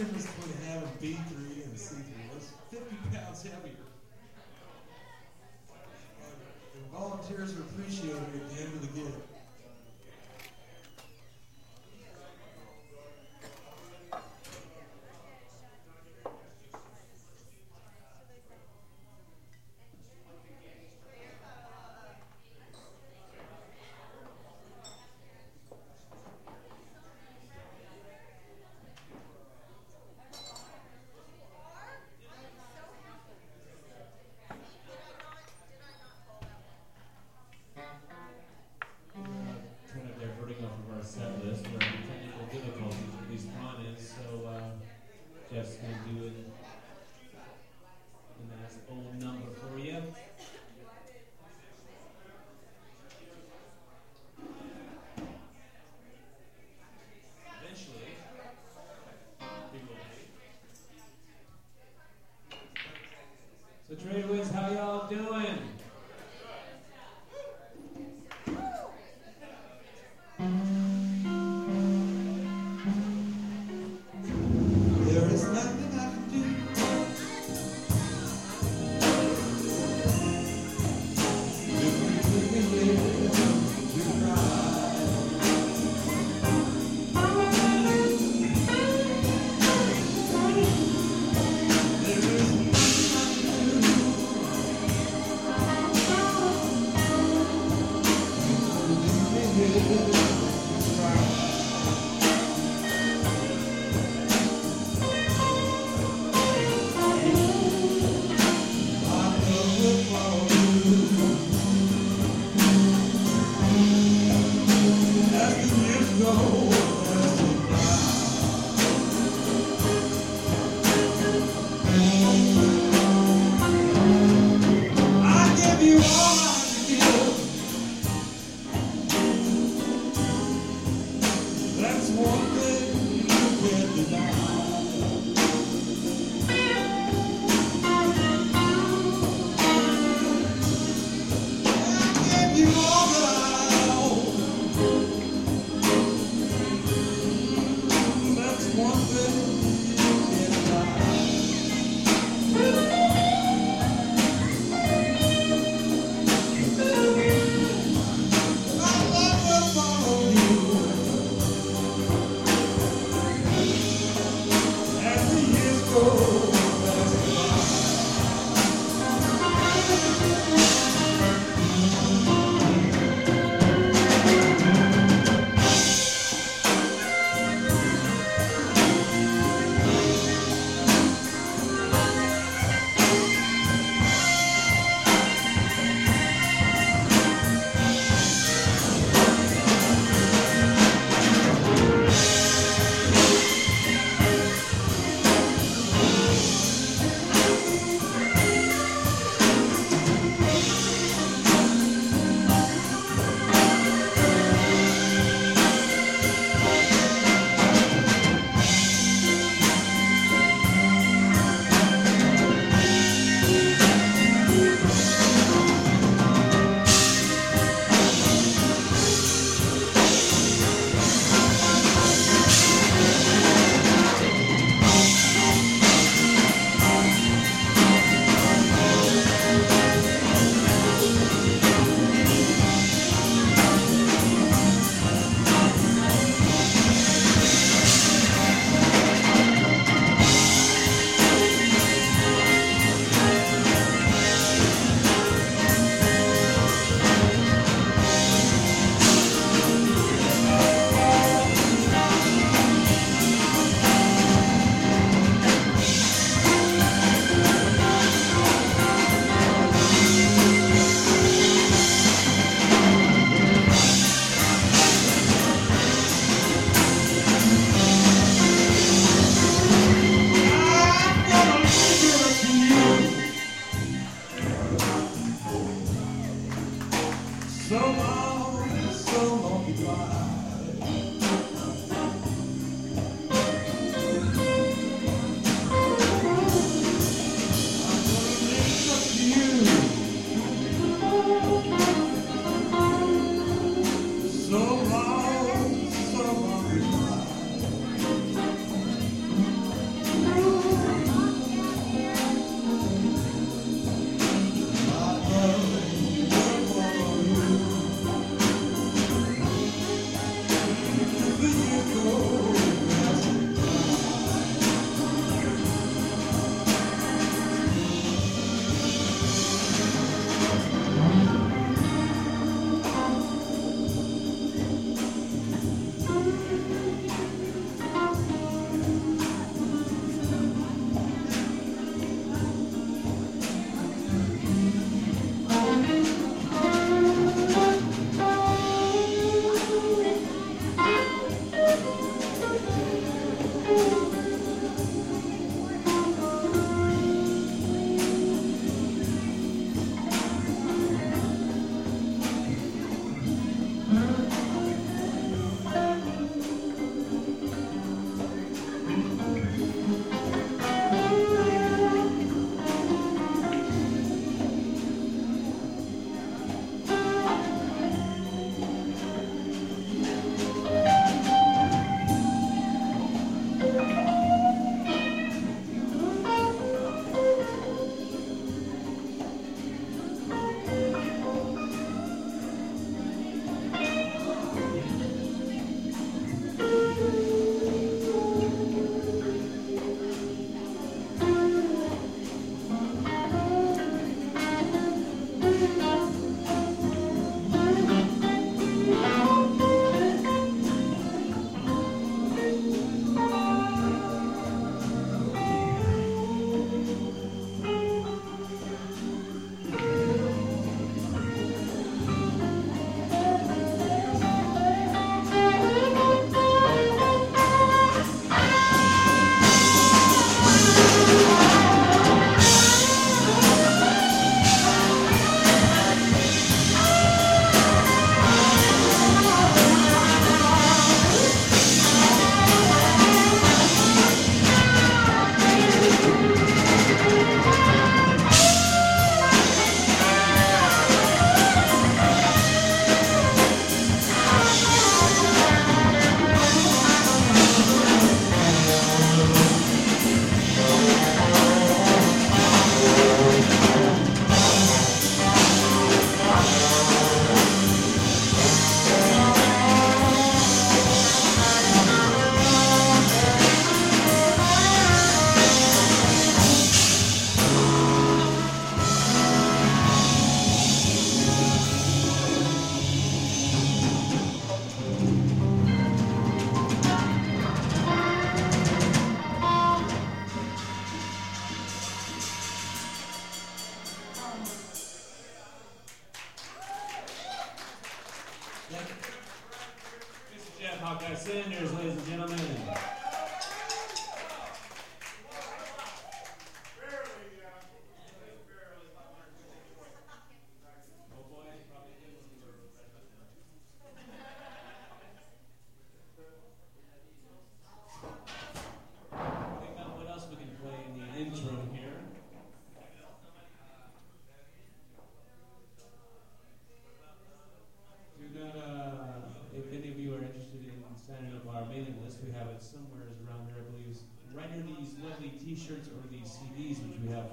difference between having B3 and C3 was 50 pounds heavier. And volunteers are appreciated at the end of the game.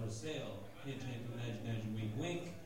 For sale. Hint, hint, nudge, nudge, wink, wink.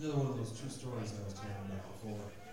another one of those true stories I was telling about before.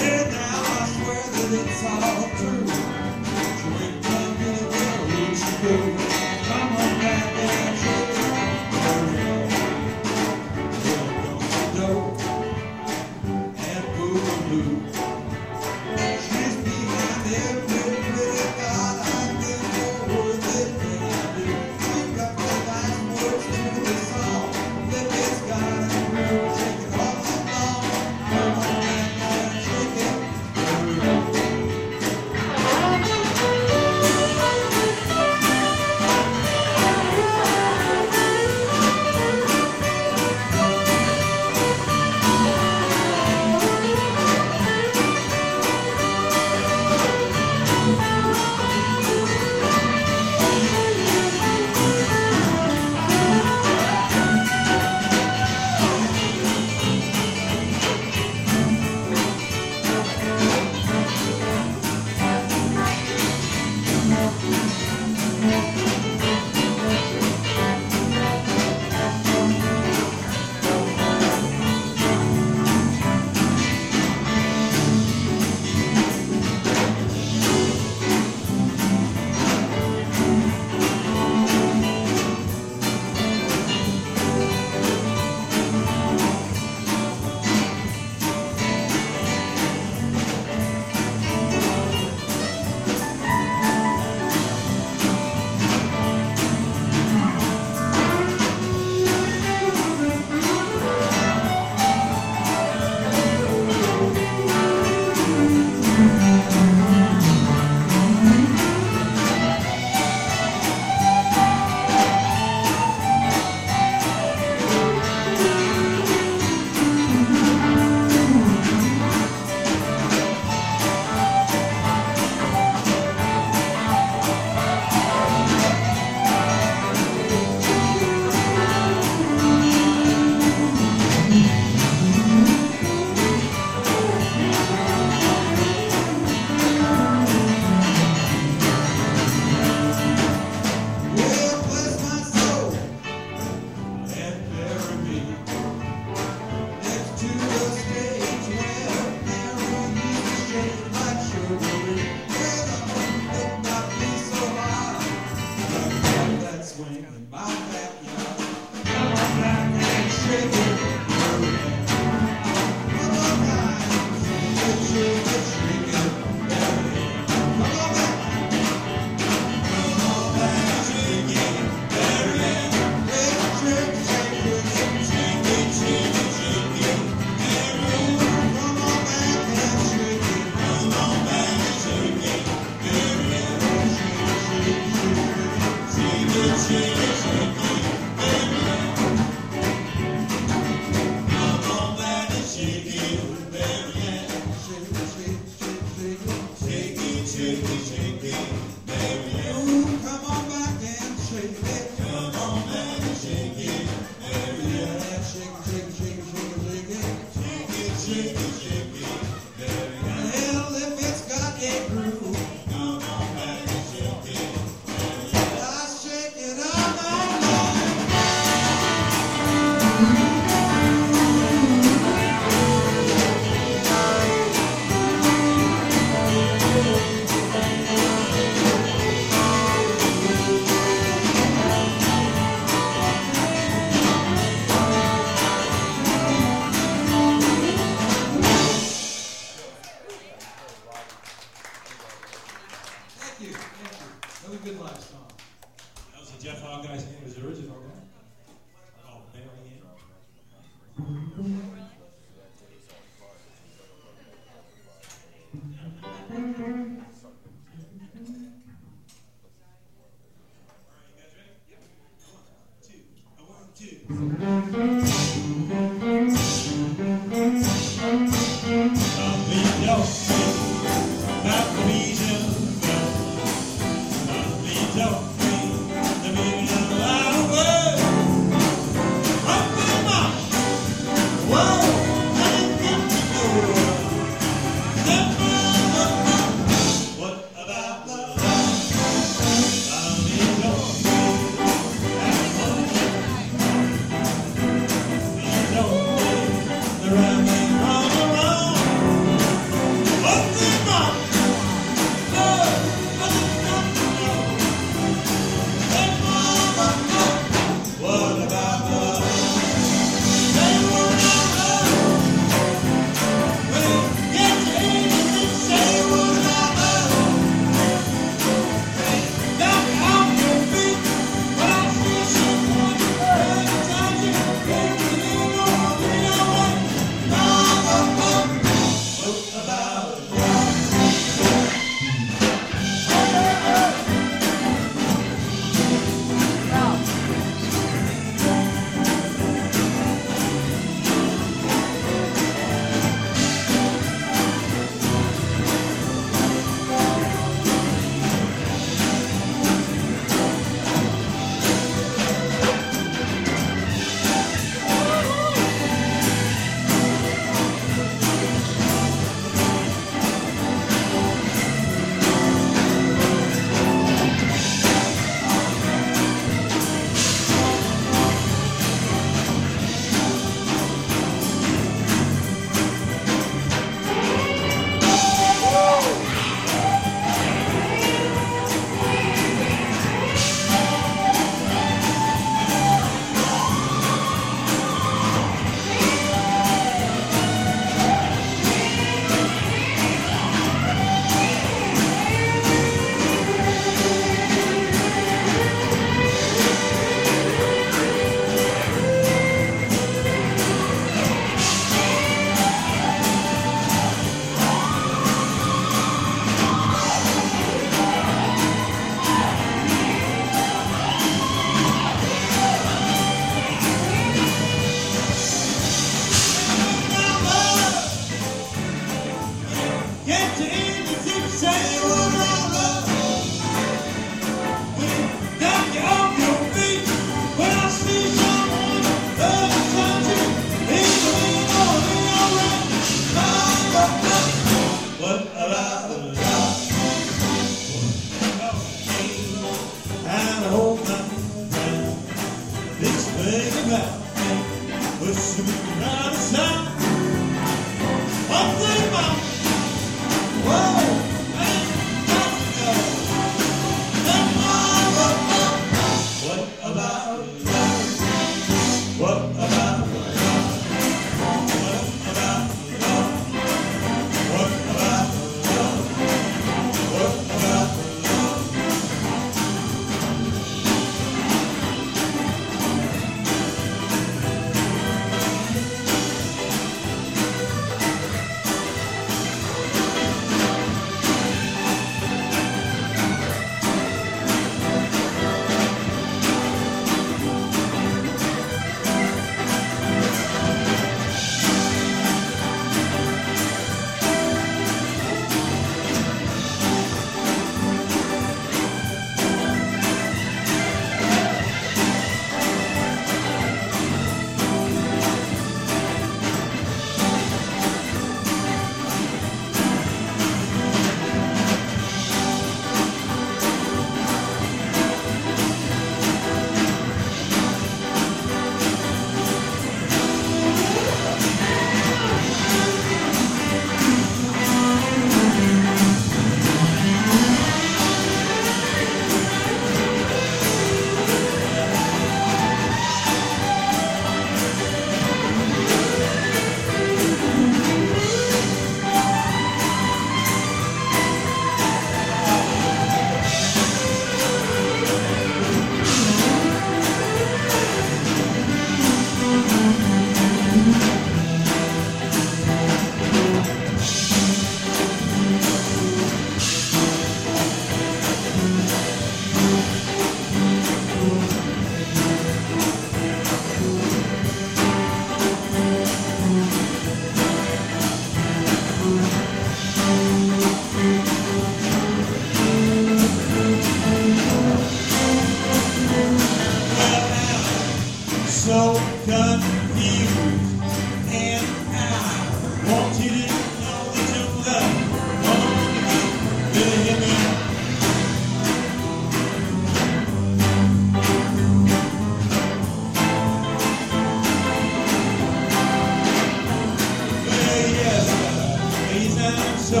days I'm so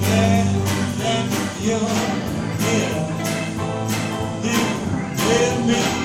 glad that you're here. Me.